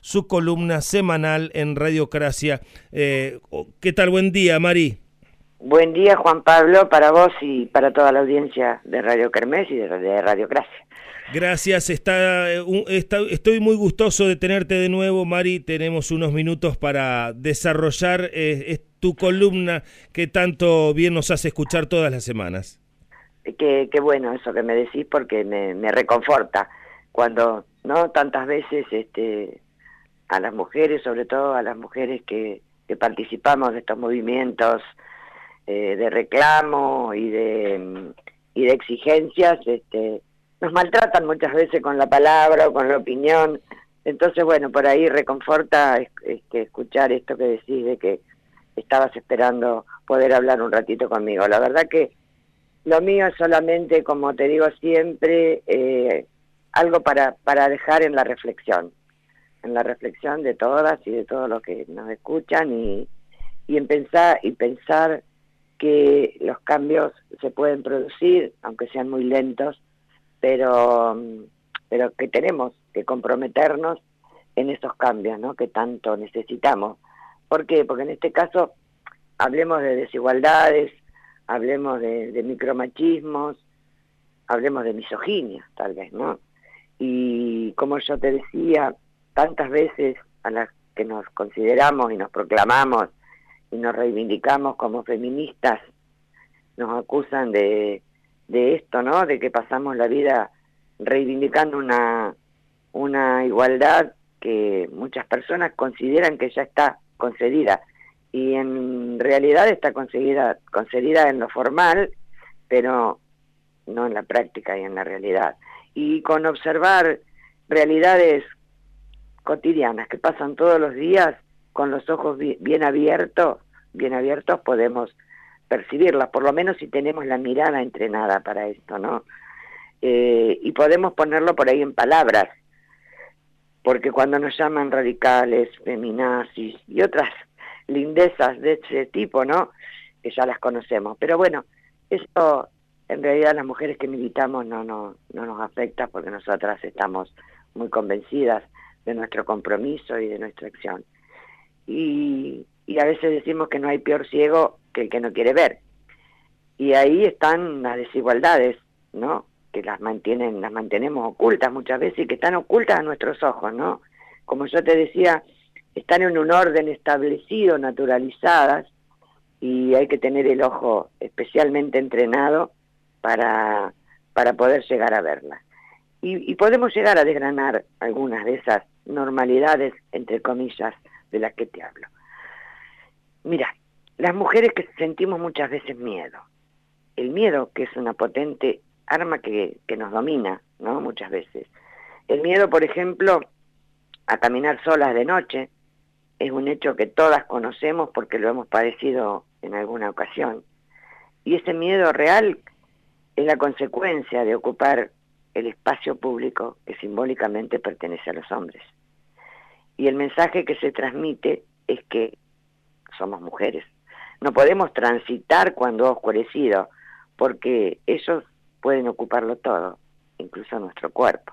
su columna semanal en Radiocracia. Eh, ¿Qué tal? Buen día, Mari. Buen día, Juan Pablo, para vos y para toda la audiencia de Radio Kermés y de Radiocracia. Gracias, está, estoy muy gustoso de tenerte de nuevo, Mari. Tenemos unos minutos para desarrollar eh, tu columna que tanto bien nos hace escuchar todas las semanas. Qué, qué bueno eso que me decís porque me, me, reconforta cuando, ¿no? Tantas veces este, a las mujeres, sobre todo a las mujeres que, participamos de estos movimientos eh, de reclamo y de, y de exigencias, este, nos maltratan muchas veces con la palabra o con la opinión. Entonces, bueno, por ahí reconforta este, escuchar esto que decís de que estabas esperando poder hablar un ratito conmigo. La verdad que lo mío es solamente, como te digo siempre, eh, algo para, para dejar en la reflexión, en la reflexión de todas y de todos los que nos escuchan y, y en pensar y pensar que los cambios se pueden producir, aunque sean muy lentos, pero, pero que tenemos que comprometernos en esos cambios ¿no? que tanto necesitamos. ¿Por qué? Porque en este caso hablemos de desigualdades, hablemos de, de micromachismos, hablemos de misoginia, tal vez, ¿no? Y como yo te decía, tantas veces a las que nos consideramos y nos proclamamos y nos reivindicamos como feministas, nos acusan de, de esto, ¿no? De que pasamos la vida reivindicando una, una igualdad que muchas personas consideran que ya está concedida y en realidad está concedida, concedida en lo formal, pero no en la práctica y en la realidad. Y con observar realidades cotidianas que pasan todos los días, con los ojos bien abiertos, bien abiertos podemos percibirlas, por lo menos si tenemos la mirada entrenada para esto, ¿no? Eh, y podemos ponerlo por ahí en palabras, porque cuando nos llaman radicales, feminazis y otras lindezas de ese tipo, ¿no? Que ya las conocemos. Pero bueno, eso en realidad las mujeres que militamos no, no, no nos afecta porque nosotras estamos muy convencidas de nuestro compromiso y de nuestra acción. Y, y a veces decimos que no hay peor ciego que el que no quiere ver. Y ahí están las desigualdades, ¿no? Que las mantienen, las mantenemos ocultas muchas veces y que están ocultas a nuestros ojos, ¿no? Como yo te decía, están en un orden establecido, naturalizadas, y hay que tener el ojo especialmente entrenado para, para poder llegar a verlas. Y, y podemos llegar a desgranar algunas de esas normalidades, entre comillas, de las que te hablo. Mira, las mujeres que sentimos muchas veces miedo, el miedo que es una potente arma que, que nos domina, ¿no? Muchas veces. El miedo, por ejemplo, a caminar solas de noche, es un hecho que todas conocemos porque lo hemos padecido en alguna ocasión. Y ese miedo real es la consecuencia de ocupar el espacio público que simbólicamente pertenece a los hombres. Y el mensaje que se transmite es que somos mujeres. No podemos transitar cuando ha oscurecido, porque ellos pueden ocuparlo todo, incluso nuestro cuerpo.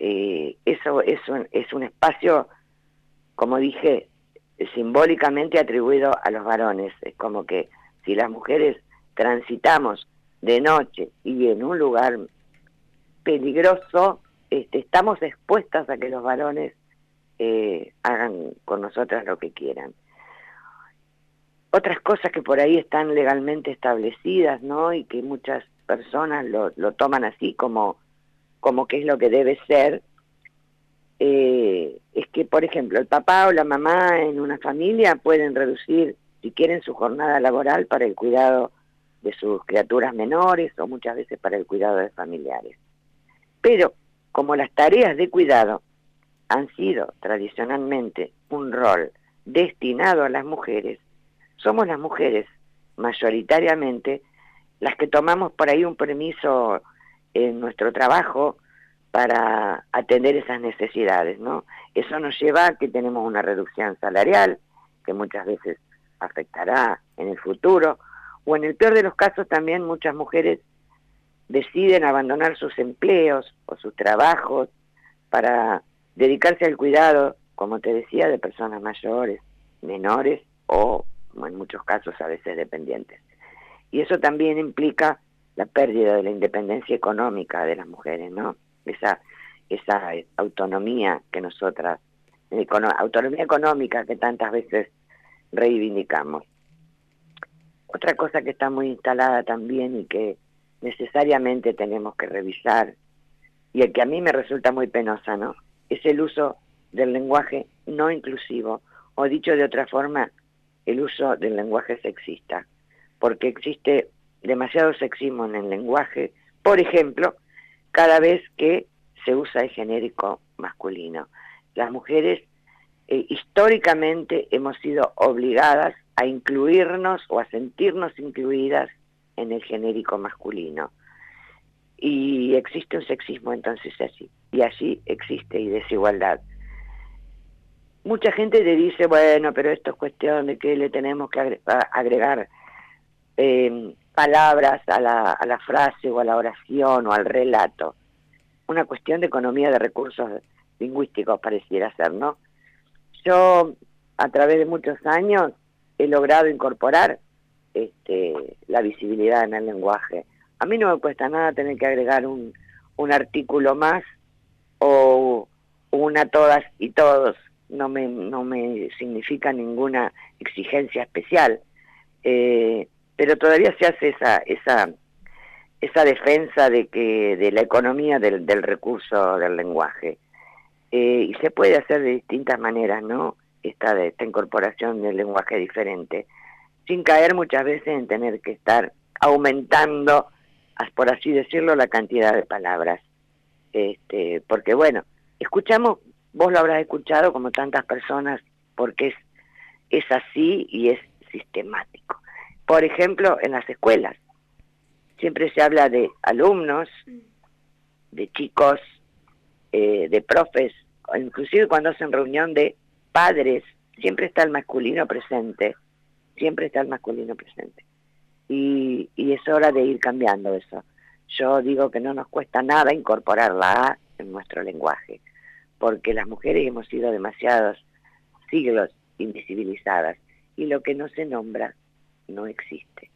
Eh, eso es un, es un espacio, como dije, simbólicamente atribuido a los varones. Es como que si las mujeres transitamos de noche y en un lugar peligroso, este, estamos expuestas a que los varones eh, hagan con nosotras lo que quieran otras cosas que por ahí están legalmente establecidas, ¿no? Y que muchas personas lo, toman así como, como que es lo que debe ser, eh, es que, por ejemplo, el papá o la mamá en una familia pueden reducir, si quieren, su jornada laboral para el cuidado de sus criaturas menores o muchas veces para el cuidado de familiares. Pero, como las tareas de cuidado han sido tradicionalmente un rol destinado a las mujeres, somos las mujeres, mayoritariamente, las que tomamos por ahí un permiso en nuestro trabajo para atender esas necesidades, ¿no? Eso nos lleva a que tenemos una reducción salarial, que muchas veces afectará en el futuro, o en el peor de los casos también muchas mujeres deciden abandonar sus empleos o sus trabajos para dedicarse al cuidado, como te decía, de personas mayores, menores o en muchos casos a veces dependientes. Y eso también implica la pérdida de la independencia económica de las mujeres, ¿no? Esa, esa autonomía que nosotras, autonomía económica que tantas veces reivindicamos. Otra cosa que está muy instalada también y que necesariamente tenemos que revisar, y el que a mí me resulta muy penosa, ¿no? Es el uso del lenguaje no inclusivo, o dicho de otra forma, el uso del lenguaje sexista, porque existe demasiado sexismo en el lenguaje, por ejemplo, cada vez que se usa el genérico masculino. Las mujeres eh, históricamente hemos sido obligadas a incluirnos o a sentirnos incluidas en el genérico masculino. Y existe un sexismo entonces así, y así existe y desigualdad. Mucha gente te dice, bueno, pero esto es cuestión de que le tenemos que agregar eh, palabras a la, a la frase o a la oración o al relato. Una cuestión de economía de recursos lingüísticos pareciera ser, ¿no? Yo, a través de muchos años, he logrado incorporar este, la visibilidad en el lenguaje. A mí no me cuesta nada tener que agregar un, un artículo más o una todas y todos, no me, no me significa ninguna exigencia especial. Eh, pero todavía se hace esa, esa, esa defensa de que de la economía del, del recurso del lenguaje. Eh, y se puede hacer de distintas maneras, ¿no? Esta, esta incorporación del lenguaje diferente, sin caer muchas veces en tener que estar aumentando, por así decirlo, la cantidad de palabras. Este, porque bueno, escuchamos, vos lo habrás escuchado como tantas personas, porque es, es así y es sistemático. Por ejemplo, en las escuelas, siempre se habla de alumnos, de chicos, eh, de profes, inclusive cuando hacen reunión de padres, siempre está el masculino presente, siempre está el masculino presente. Y, y es hora de ir cambiando eso. Yo digo que no nos cuesta nada incorporar la A en nuestro lenguaje, porque las mujeres hemos sido demasiados siglos invisibilizadas y lo que no se nombra no existe.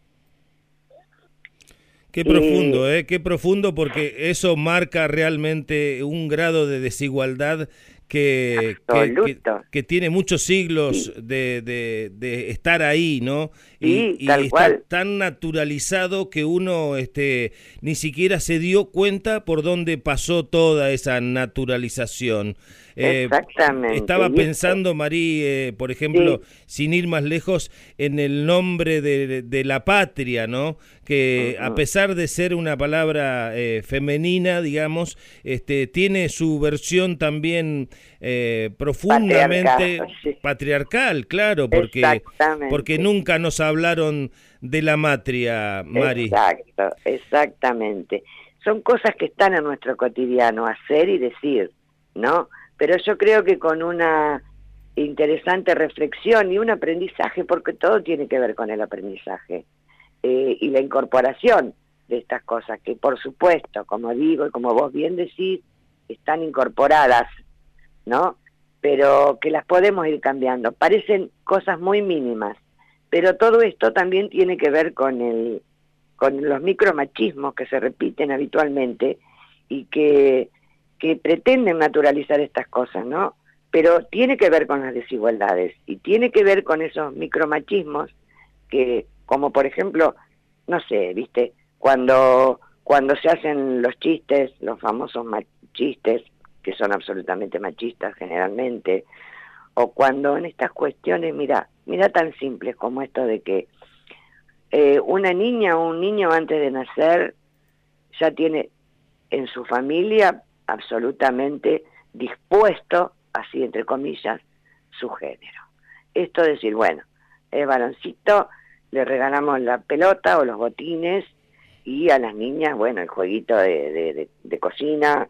Qué profundo, ¿eh? Qué profundo porque eso marca realmente un grado de desigualdad que, que, tiene muchos siglos de, de, estar ahí, ¿no? y, está tan naturalizado que uno este, ni siquiera se dio cuenta por dónde pasó toda esa naturalización. Eh, Exactamente. Estaba pensando, Marí, eh, por ejemplo, sin ir más lejos, en el nombre de, la patria, ¿no? Que a pesar de ser una palabra eh, femenina, digamos, este, tiene su versión también profundamente patriarcal, claro, porque, porque nunca nos hablaron de la matria, Mari. Exacto, exactamente. Son cosas que están en nuestro cotidiano, hacer y decir, ¿no? Pero yo creo que con una interesante reflexión y un aprendizaje, porque todo tiene que ver con el aprendizaje, eh, y la incorporación de estas cosas, que por supuesto, como digo y como vos bien decís, están incorporadas, ¿no? Pero que las podemos ir cambiando. Parecen cosas muy mínimas, pero todo esto también tiene que ver con, el, con los micromachismos que se repiten habitualmente y que, que pretenden naturalizar estas cosas, ¿no? Pero tiene que ver con las desigualdades y tiene que ver con esos micromachismos que, como por ejemplo, no sé, viste, cuando, cuando se hacen los chistes, los famosos chistes, que son absolutamente machistas generalmente, o cuando en estas cuestiones, mira, mira tan simples como esto de que eh, una niña o un niño antes de nacer ya tiene en su familia absolutamente dispuesto, así entre comillas, su género. Esto es decir, bueno, el varoncito, le regalamos la pelota o los botines y a las niñas, bueno, el jueguito de, de, de cocina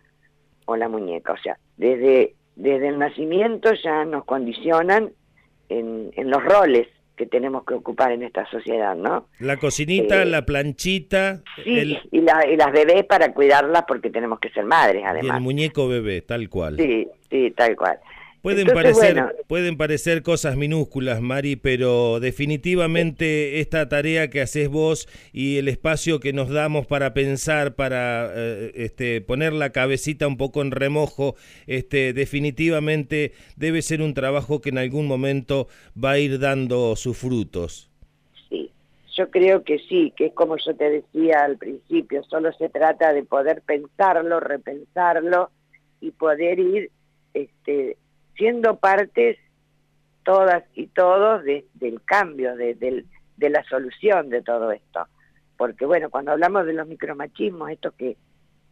o la muñeca. O sea, desde desde el nacimiento ya nos condicionan en, en los roles, que tenemos que ocupar en esta sociedad, ¿no? La cocinita, eh, la planchita. Sí, y, las bebés para cuidarlas porque tenemos que ser madres, además. Y el muñeco bebé, tal cual. Sí, sí, tal cual. Pueden, parecer, pueden parecer cosas minúsculas, Mari, pero definitivamente esta tarea que haces vos y el espacio que nos damos para pensar, para eh, este, poner la cabecita un poco en remojo, este, definitivamente debe ser un trabajo que en algún momento va a ir dando sus frutos. Sí, yo creo que sí, que es como yo te decía al principio, solo se trata de poder pensarlo, repensarlo y poder ir este, siendo partes todas y todos del cambio, de, la solución de todo esto. Porque bueno, cuando hablamos de los micromachismos, estos que,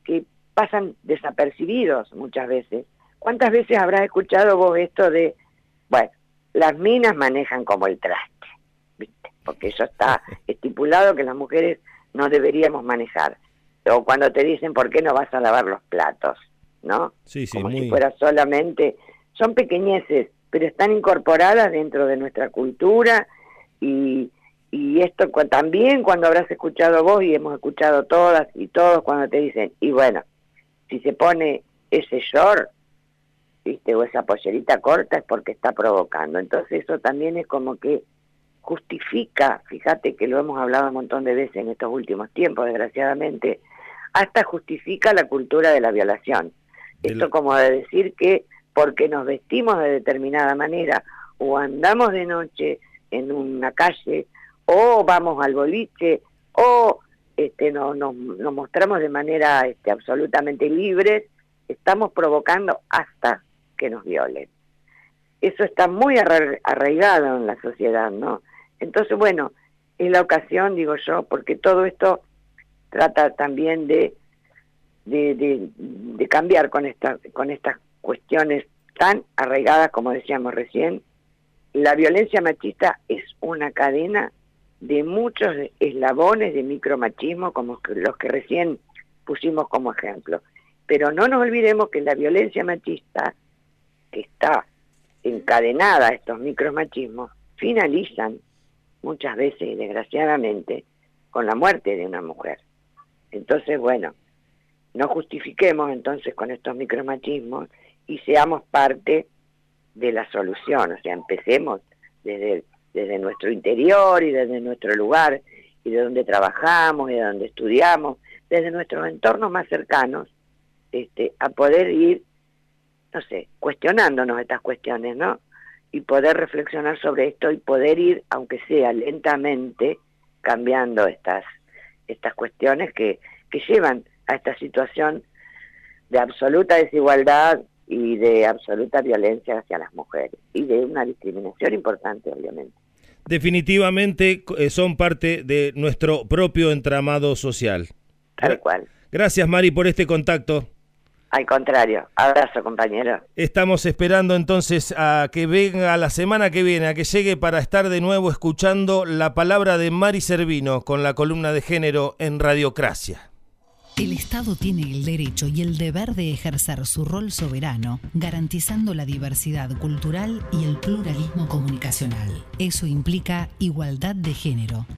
que pasan desapercibidos muchas veces, ¿cuántas veces habrás escuchado vos esto de, bueno, las minas manejan como el traste, ¿viste? Porque eso está estipulado que las mujeres no deberíamos manejar. O cuando te dicen, ¿por qué no vas a lavar los platos? ¿No? Sí, sí, como si fuera solamente son pequeñeces, pero están incorporadas dentro de nuestra cultura y, y esto también cuando habrás escuchado vos y hemos escuchado todas y todos cuando te dicen, y bueno, si se pone ese short, ¿viste? o esa pollerita corta es porque está provocando. Entonces eso también es como que justifica, fíjate que lo hemos hablado un montón de veces en estos últimos tiempos, desgraciadamente, hasta justifica la cultura de la violación. Esto como de decir que porque nos vestimos de determinada manera o andamos de noche en una calle o vamos al boliche o este, no, nos mostramos de manera este, absolutamente libres, estamos provocando hasta que nos violen. Eso está muy arraigado en la sociedad, ¿no? Entonces, bueno, es la ocasión, digo yo, porque todo esto trata también de cambiar con, esta, con estas cuestiones tan arraigadas como decíamos recién, la violencia machista es una cadena de muchos eslabones de micromachismo como los que recién pusimos como ejemplo. Pero no nos olvidemos que la violencia machista, que está encadenada a estos micromachismos, finalizan muchas veces, desgraciadamente, con la muerte de una mujer. Entonces, bueno, no justifiquemos entonces con estos micromachismos y seamos parte de la solución, o sea, empecemos desde, desde nuestro interior y desde nuestro lugar y de donde trabajamos y de donde estudiamos, desde nuestros entornos más cercanos, este, a poder ir, no sé, cuestionándonos estas cuestiones, ¿no? Y poder reflexionar sobre esto y poder ir, aunque sea lentamente, cambiando estas, estas cuestiones que, que llevan a esta situación de absoluta desigualdad y de absoluta violencia hacia las mujeres y de una discriminación importante, obviamente. Definitivamente eh, son parte de nuestro propio entramado social. Tal cual. Gracias, Mari, por este contacto. Al contrario, abrazo compañero. Estamos esperando entonces a que venga la semana que viene, a que llegue para estar de nuevo escuchando la palabra de Mari Servino con la columna de género en Radiocracia. El Estado tiene el derecho y el deber de ejercer su rol soberano, garantizando la diversidad cultural y el pluralismo comunicacional. Eso implica igualdad de género.